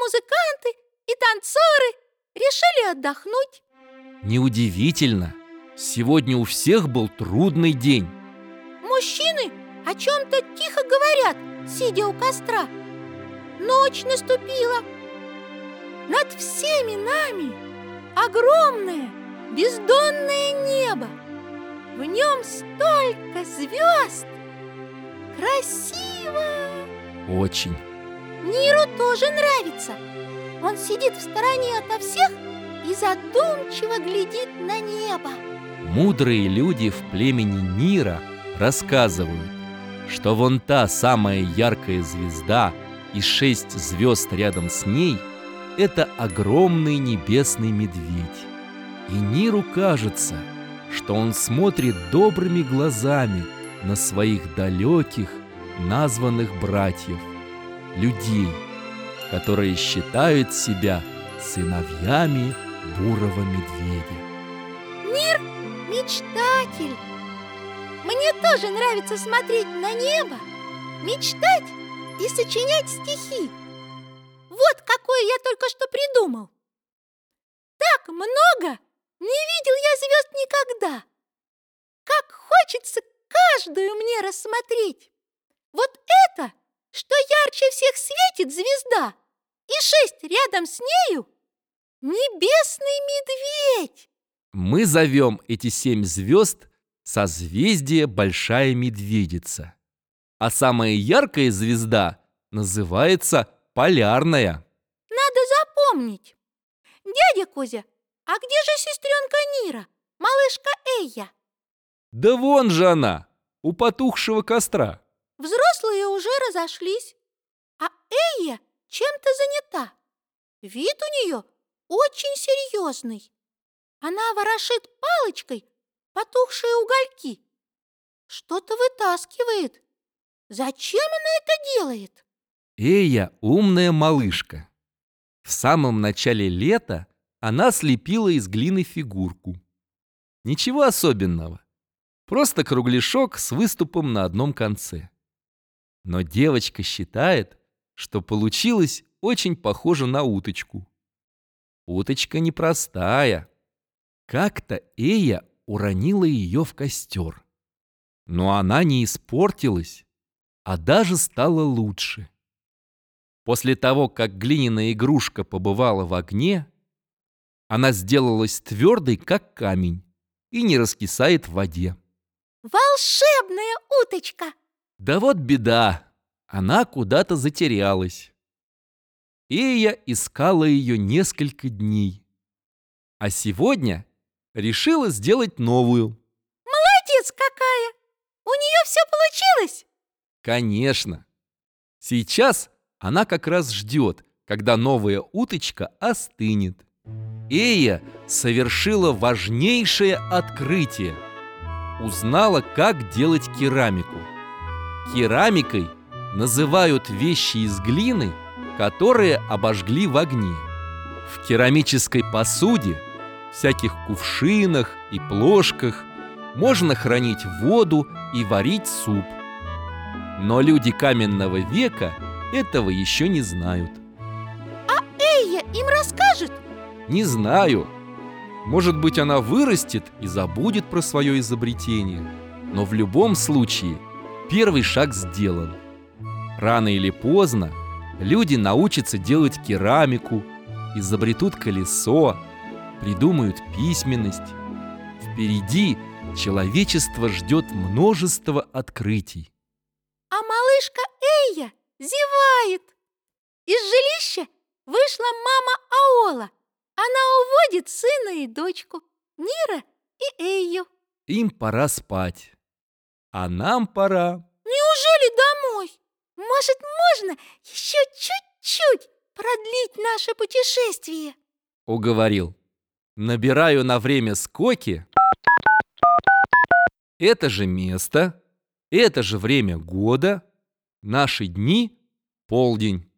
музыканты, и танцоры решили отдохнуть. Неудивительно. Сегодня у всех был трудный день. Мужчины о чем-то тихо говорят, сидя у костра. Ночь наступила. Над всеми нами огромное бездонное небо. В нем столько звезд. Красиво! Очень. Ниру тоже нравится. Он сидит в стороне ото всех и задумчиво глядит на небо. Мудрые люди в племени Нира рассказывают, что вон та самая яркая звезда и шесть звезд рядом с ней – это огромный небесный медведь. И Ниру кажется, что он смотрит добрыми глазами на своих далеких, названных братьев, людей, которые считают себя сыновьями бурого медведя. Нир – мечтатель. Мне тоже нравится смотреть на небо, мечтать и сочинять стихи. Вот какое я только что придумал. Так много не видел я звезд никогда. Как хочется каждую мне рассмотреть. Вот это, что ярче всех светит звезда, и шесть рядом с нею — небесный медведь. Мы зовем эти семь звезд созвездие Большая Медведица. А самая яркая звезда называется Полярная. Надо запомнить. Дядя Кузя, а где же сестренка Нира, малышка Эйя? Да вон же она, у потухшего костра. Взрослые уже разошлись, а Эйя чем-то занята. Вид у нее очень серьезный. Она ворошит палочкой потухшие угольки. Что-то вытаскивает. Зачем она это делает? Эя умная малышка. В самом начале лета она слепила из глины фигурку. Ничего особенного. Просто кругляшок с выступом на одном конце. Но девочка считает, что получилось очень похоже на уточку. Уточка непростая. Как-то Эя уронила ее в костер. Но она не испортилась, а даже стала лучше. После того, как глиняная игрушка побывала в огне, она сделалась твердой, как камень, и не раскисает в воде. Волшебная уточка! Да вот беда, она куда-то затерялась. Эя искала ее несколько дней. А сегодня решила сделать новую. Молодец какая! У нее все получилось! Конечно. Сейчас она как раз ждет, когда новая уточка остынет. Эя совершила важнейшее открытие. Узнала, как делать керамику. Керамикой называют вещи из глины, которые обожгли в огне. В керамической посуде, всяких кувшинах и плошках можно хранить воду и варить суп. Но люди каменного века этого еще не знают. А Эйя им расскажет? Не знаю. Может быть, она вырастет и забудет про свое изобретение. Но в любом случае, первый шаг сделан. Рано или поздно люди научатся делать керамику, изобретут колесо, придумают письменность. Впереди человечество ждет множество открытий. А малышка Эйя зевает. Из жилища вышла мама Аола. Она уводит сына и дочку, Нира и Эйю. Им пора спать. А нам пора. Может, можно еще чуть-чуть продлить наше путешествие? Уговорил. Набираю на время скоки. Это же место, это же время года, наши дни – полдень.